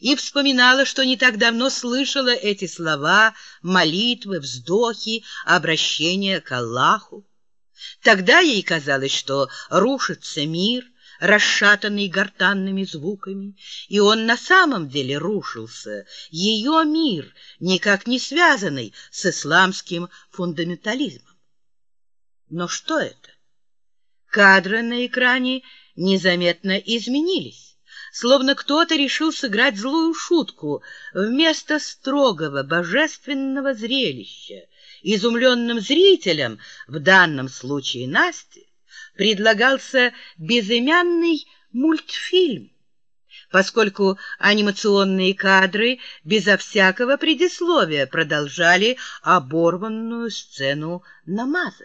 и вспоминала, что не так давно слышала эти слова, молитвы, вздохи, обращения к Аллаху. Тогда ей казалось, что рушится мир, расшатанный гортанными звуками, и он на самом деле рушился, ее мир, никак не связанный с исламским фундаментализмом. Но что это? Кадры на экране незаметно изменились, словно кто-то решил сыграть злую шутку вместо строгого божественного зрелища. Изумленным зрителям, в данном случае Насте, предлагался безымянный мультфильм, поскольку анимационные кадры безо всякого предисловия продолжали оборванную сцену намаза.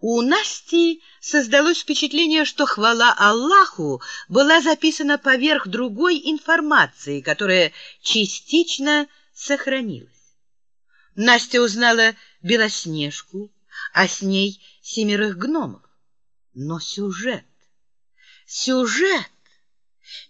У Насти создалось впечатление, что хвала Аллаху была записана поверх другой информации, которая частично сохранилась. Настя узнала Белоснежку, а с ней семерых гномов. Но сюжет, сюжет!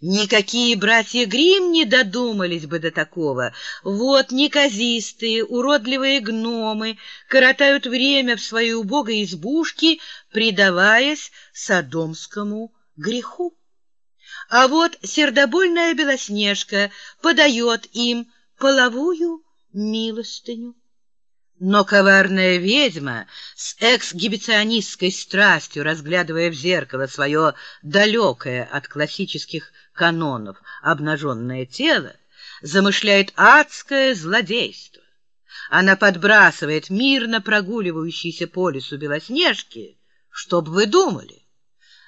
Никакие братья Гримм не додумались бы до такого. Вот неказистые, уродливые гномы коротают время в своей убогой избушке, предаваясь садомскому греху. А вот сердобольная Белоснежка подает им половую милостыню. Но коварная ведьма с эксгибиционистской страстью, разглядывая в зеркало свое далекое от классических канонов обнаженное тело, замышляет адское злодейство. Она подбрасывает мирно прогуливающийся по лесу Белоснежки, чтоб вы думали,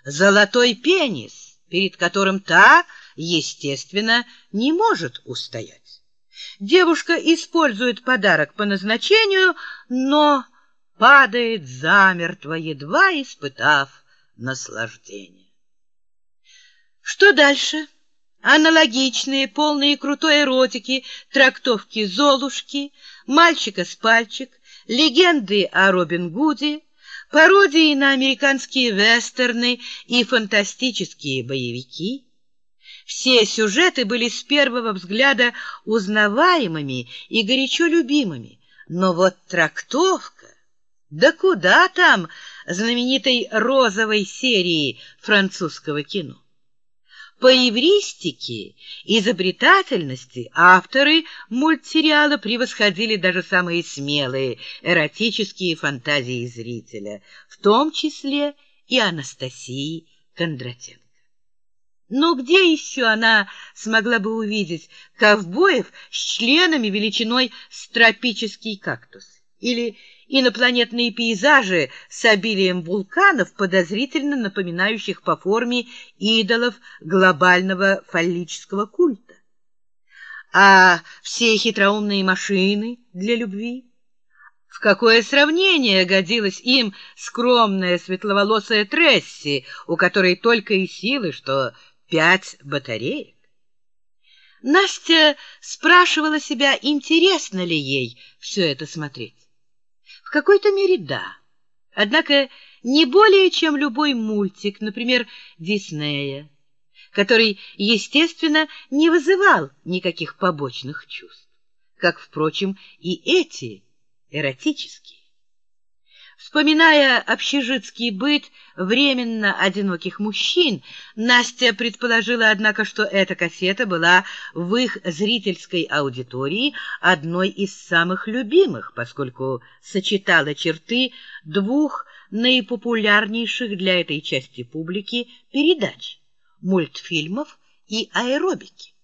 золотой пенис, перед которым та, естественно, не может устоять. Девушка использует подарок по назначению, но падает замертво, едва испытав наслаждение. Что дальше? Аналогичные, полные крутой эротики, трактовки Золушки, мальчика с пальчик, легенды о Робин Гуде, пародии на американские вестерны и фантастические боевики — все сюжеты были с первого взгляда узнаваемыми и горячо любимыми, но вот трактовка... Да куда там знаменитой розовой серии французского кино? По евристике, изобретательности авторы мультсериала превосходили даже самые смелые эротические фантазии зрителя, в том числе и Анастасии Кондратенко. Но где еще она смогла бы увидеть ковбоев с членами величиной с тропический кактус? Или инопланетные пейзажи с обилием вулканов, подозрительно напоминающих по форме идолов глобального фаллического культа? А все хитроумные машины для любви? В какое сравнение годилась им скромная светловолосая Тресси, у которой только и силы, что пять батареек. Настя спрашивала себя, интересно ли ей все это смотреть. В какой-то мере да. Однако не более, чем любой мультик, например, Диснея, который, естественно, не вызывал никаких побочных чувств, как, впрочем, и эти эротические. Вспоминая общежитский быт временно одиноких мужчин, Настя предположила, однако, что эта кассета была в их зрительской аудитории одной из самых любимых, поскольку сочетала черты двух наипопулярнейших для этой части публики передач — мультфильмов и аэробики.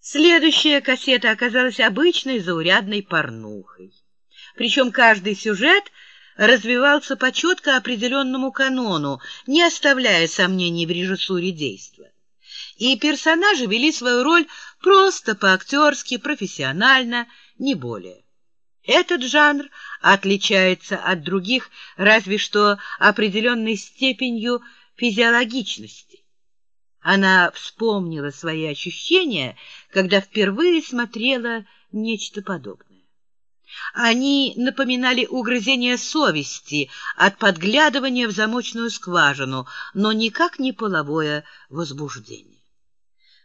Следующая кассета оказалась обычной заурядной порнухой причем каждый сюжет развивался по четко определенному канону, не оставляя сомнений в режиссуре действа. И персонажи вели свою роль просто по-актерски, профессионально, не более. Этот жанр отличается от других разве что определенной степенью физиологичности. Она вспомнила свои ощущения, когда впервые смотрела нечто подобное. Они напоминали угрызение совести от подглядывания в замочную скважину, но никак не половое возбуждение.